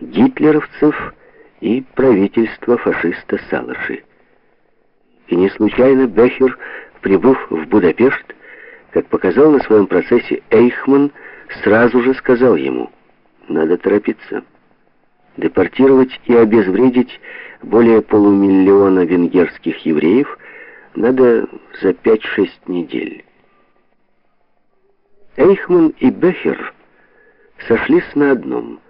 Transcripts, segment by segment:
гитлеровцев и правительства фашиста Салаши. И не случайно Бехер, прибыв в Будапешт, как показал на своем процессе Эйхман, сразу же сказал ему, надо торопиться. Депортировать и обезвредить более полумиллиона венгерских евреев надо за 5-6 недель. Эйхман и Бехер сошлись на одном.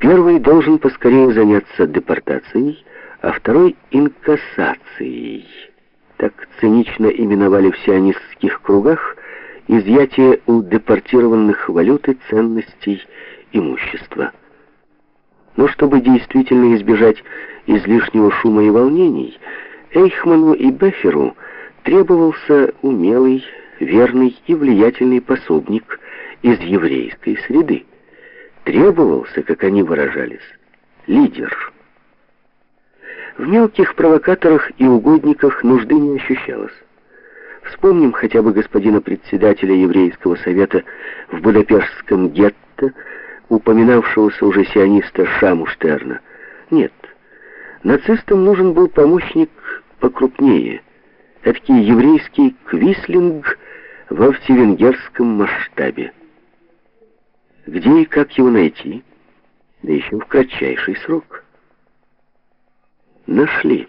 Первый должен поскорее заняться депортацией, а второй — инкассацией. Так цинично именовали в сионистских кругах изъятие у депортированных валюты, ценностей, имущества. Но чтобы действительно избежать излишнего шума и волнений, Эйхману и Беферу требовался умелый, верный и влиятельный пособник из еврейской среды. Требовался, как они выражались, лидер. В мелких провокаторах и угодниках нужды не ощущалось. Вспомним хотя бы господина председателя еврейского совета в Будапештском гетто, упоминавшегося уже сиониста Шамуштерна. Нет, нацистам нужен был помощник покрупнее, эдакий еврейский квислинг во всевенгерском масштабе. Где и как его найти? Да еще в кратчайший срок. Нашли.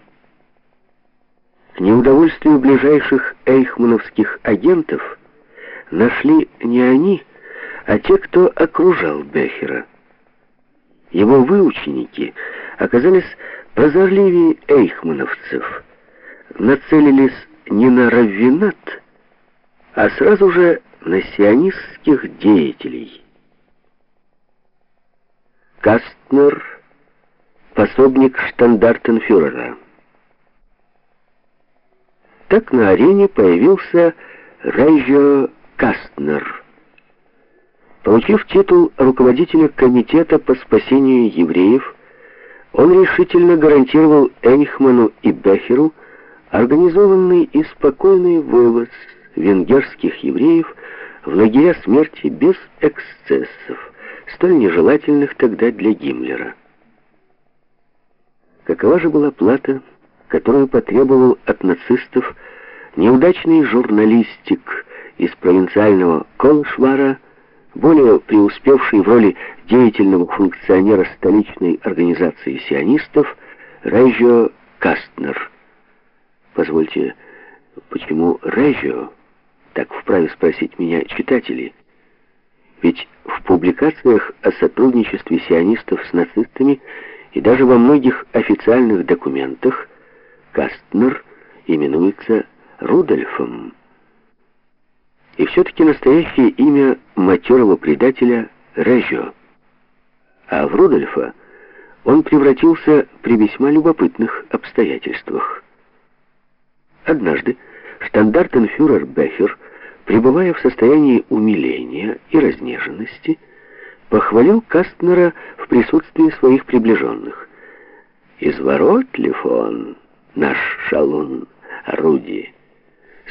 К неудовольствию ближайших эйхмановских агентов нашли не они, а те, кто окружал Бехера. Его выученики оказались прозорливее эйхмановцев, нацелились не на раввинат, а сразу же на сионистских деятелей. Кастнер, пособник штандартенфюрера. Так на арене появился Рейжо Кастнер. Получив титул руководителя комитета по спасению евреев, он решительно гарантировал Эйхману и Бехеру организованный и спокойный вывоз венгерских евреев в лагеря смерти без эксцессов столь нежелательных тогда для Гиммлера. Какова же была плата, которую потребовал от нацистов неудачный журналистик из провинциального Колшвара, более преуспевший в роли деятельного функционера столичной организации сионистов Рейжио Кастнер. Позвольте, почему Рейжио? Так вправе спросить меня читатели. Ведь публикациях о сотрудничестве сионистов с нацистами и даже во многих официальных документах Кастнер именуется Рудольфом. И все-таки настоящее имя матерого предателя Режо. А в Рудольфа он превратился при весьма любопытных обстоятельствах. Однажды штандартенфюрер Бехер пребывая в состоянии умиления и разнеженности, похвалил Кастнера в присутствии своих приближенных. «Изворотлив он, наш шалун Руди.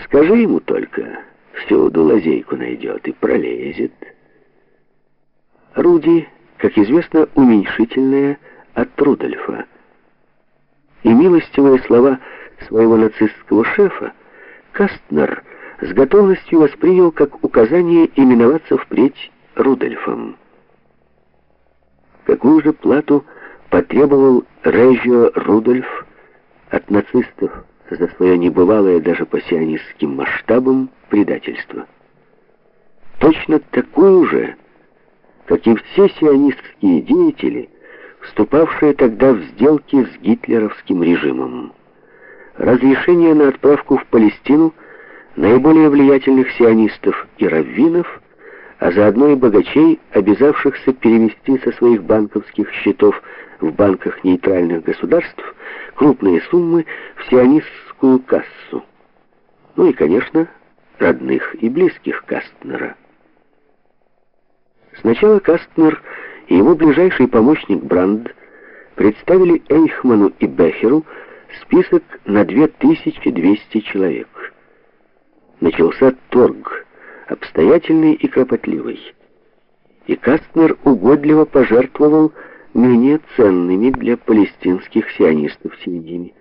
Скажи ему только, всюду лазейку найдет и пролезет». Руди, как известно, уменьшительное от Рудольфа. И милостивые слова своего нацистского шефа Кастнер – с готовностью воспринял как указание именоваться впредь Рудольфом. Какую же плату потребовал Режио Рудольф от нацистов за свое небывалое даже по сионистским масштабам предательство? Точно такую же, как и все сионистские деятели, вступавшие тогда в сделки с гитлеровским режимом. Разрешение на отправку в Палестину – наиболее влиятельных сионистов и раввинов, а заодно и богачей, обязавшихся перевести со своих банковских счетов в банках нейтральных государств крупные суммы в сионистскую кассу. Ну и, конечно, родных и близких Кастнера. Сначала Кастнер и его ближайший помощник Бранд представили Эйхману и Бехеру список на 2200 человек начался торг, обстоятельный и кропотливый. И Кастнер угодливо пожертвовал менее ценными для палестинских сионистов семьями.